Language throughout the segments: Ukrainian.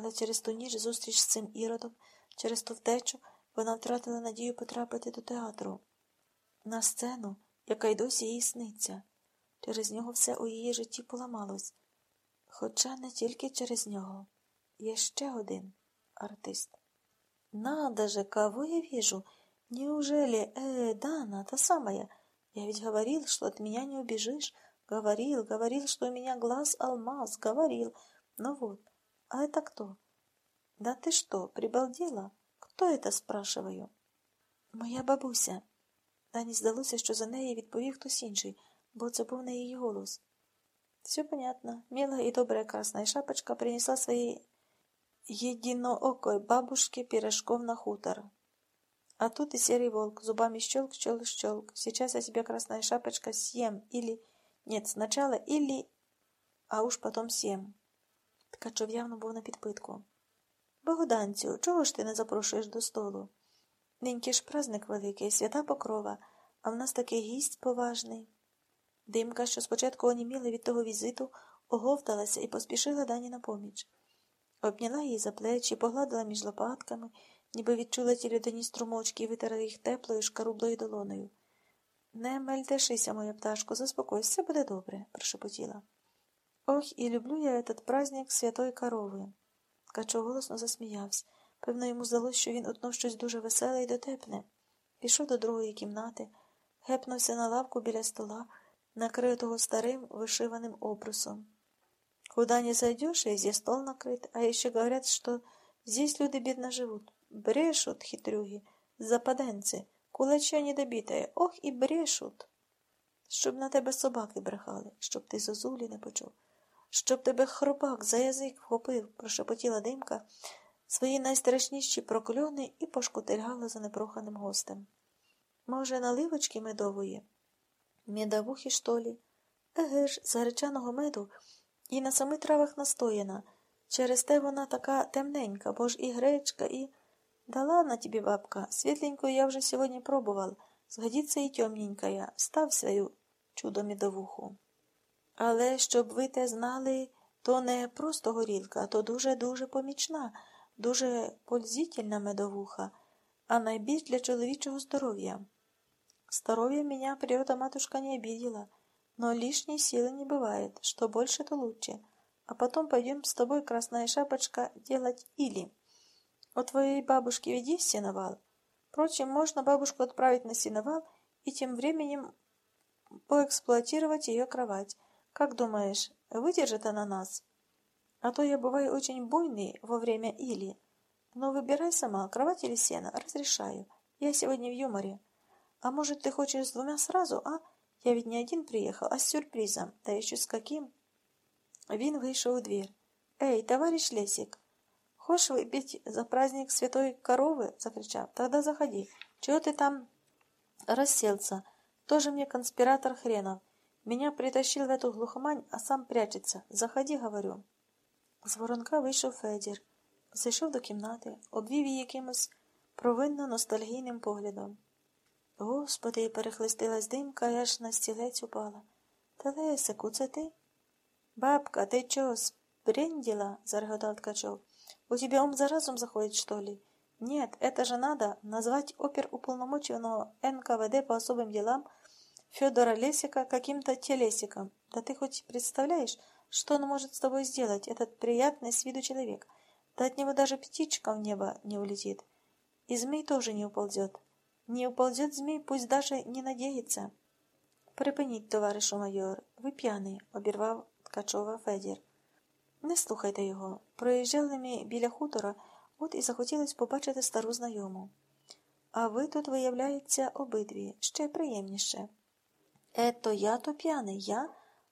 Але через ту ніч зустріч з цим іродом, через ту втечу, вона втратила надію потрапити до театру, на сцену, яка й досі їй сниться. Через нього все у її житті поламалось. Хоча не тільки через нього. Є ще один артист. Надо же, кого я вижу? Неужели, э, Дана, та самая? Я ведь говорил, что от меня не убежишь. Говорил, говорил, что у меня глаз алмаз, говорил. Ну вот, а это кто? Да ты что, прибалдела? Кто это, спрашиваю? Моя бабуся. Дані здалося, що за неї відповів хтось інший, бо це був не її голос. Все понятно. Милая и добрая красная шапочка принесла своей единоокой бабушке пирожков на хутор. А тут и серый волк, зубами щелк, щелк, щелк. Сейчас я тебе, красная шапочка, съем или... Нет, сначала или... А уж потом съем. Ткачов явно був на підпитку. Богданцю, чого ж ти не запрошуєш до столу? Ниньки ж праздник великий, свята покрова, а в нас такий гість поважний. Димка, що спочатку оніміла від того візиту, оговталася і поспішила дані на поміч. Обняла її за плечі, погладила між лопатками, ніби відчула ті людяні струмочки і витерла їх теплою шкарублою долоною. Не мельтешися, моя пташко, заспокойся, буде добре, прошепотіла. Ох, і люблю я этот праздник святої корови. Ткачо голосно засміявся. Певно, йому здалося, що він утнув щось дуже веселе і дотепне. Пішов до другої кімнати, гепнувся на лавку біля стола, накритого старим вишиваним обрусом. Куда не зайдешь, здесь стол накрыт, а еще говорят, что здесь люди бедно живут. Брешут, хитрюги, западенці, кулача недобітає, ох і брешут. Щоб на тебе собаки брехали, щоб ти зозулі не почув, щоб тебе хробак за язик вхопив, прошепотіла димка, свої найстрашніші прокльони і пошкутильгала за непроханим гостем. Може, наливочки медової? Медовухи, що лі? Еге ж, з гарячаного меду і на самих травах настояна. Через те вона така темненька, бо ж і гречка, і. Да ладно тебе, бабка, светленькую я вже сьогодні пробував. Згодиться і темненькая. Став свою чудо медовуху. Але щоб ви те знали, то не просто горілка, а то дуже-дуже помічна, дуже пользительна медовуха, а найбільш для чоловічого здоров'я. Здоровье меня природа матушка не обидела, но лишней силы не бывает, что больше, то лучше. А потом пойдем с тобой, красная шапочка, делать или. У твоей бабушки ведь есть сеновал. Впрочем, можно бабушку отправить на сеновал и тем временем поэксплуатировать ее кровать. Как думаешь, выдержит она нас? А то я бываю очень буйный во время или. Но выбирай сама, кровать или сено, разрешаю. Я сегодня в юморе. А может, ты хочешь с двумя сразу, а? Я ведь не один приехал, а с сюрпризом. Да еще с каким? Він вийшов у двір. Эй, товарищ Лесик, хочешь выпить за праздник святой коровы? Закричал. Тогда заходи. Чего ты там расселся? Тоже мне конспиратор хренов. Меня притащил в эту глухомань, а сам прячется. Заходи, говорю. З воронка вийшов Федір. Зайшов до кімнати, обвів її якимось провинно ностальгійним поглядом. Господи, перехлистилась димка і аж на стілець упала. Телесику, це ти? Бабка, ты чё, сбрендила? зареготал Ткачев. У тебя ум за разум заходит, что ли? Нет, это же надо назвать оперуполномоченного НКВД по особым делам Федора Лесика каким-то телесиком. Да ты хоть представляешь, что он может с тобой сделать, этот приятный с виду человек? Да от него даже птичка в небо не улетит. И змей тоже не уползет. Не уползет змей, пусть даже не надеется. Припиніть, товаришу майор, ви п'яний, обірвав Ткачова Федір. Не слухайте його. Проїжджали ми біля хутора, от і захотілось побачити стару знайому. А ви тут, виявляється, обидві, ще приємніше. Ето я то п'яний, я?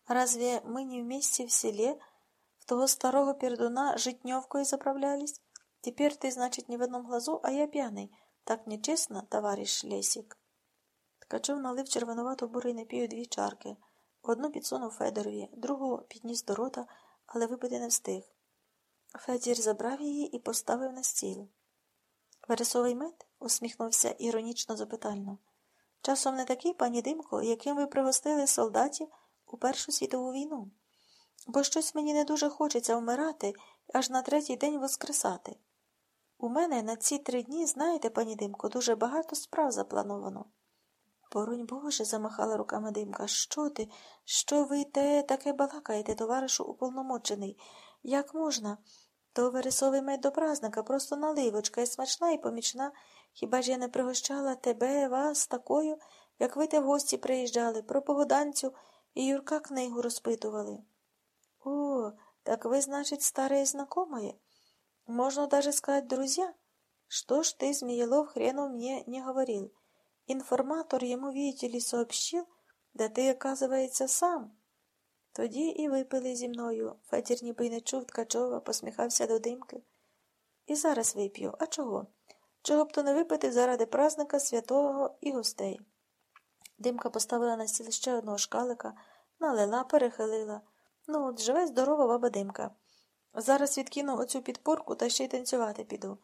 Разве мы не вместе в селе в того старого пердуна житневкой заправлялись? Теперь ты, значит, не в одном глазу, а я пьяный. Так нечесно, товариш Лесік. Ткачов налив червонувато бурий напій у дві чарки. Одну підсунув Федорові, другу підніс до рота, але випити не встиг. Федір забрав її і поставив на стіл. Вересовий мед? усміхнувся іронічно запитально. Часом не такий, пані Димко, яким ви пригостили солдатів у Першу світову війну. Бо щось мені не дуже хочеться вмирати аж на третій день воскресати. У мене на ці три дні, знаєте, пані Димко, дуже багато справ заплановано. Боронь Боже, замахала руками Димка. Що ти? Що ви те таке балакаєте, товаришу уповномочений? Як можна? То вересовий мед до праздника, просто наливочка і смачна і помічна. Хіба ж я не пригощала тебе, вас такою, як ви те в гості приїжджали, про погоданцю і Юрка книгу розпитували? О, так вы, значит, старые знакомые? Можно даже сказать, друзья? Что ж ты, Змеелов, хрену мне не говорил? Информатор ему, видите ли, сообщил, да ти, оказывается, сам. Тоді і випили зі мною. Федір ніби й не чув Ткачова, посміхався до димки. І зараз вип'ю. А чого? Чого б то не випити заради празника святого і гостей? Димка поставила на стіл ще одного шкалика, налила, перехилила. Ну, от живе здорова баба Димка. Зараз відкину оцю підпорку та ще й танцювати піду.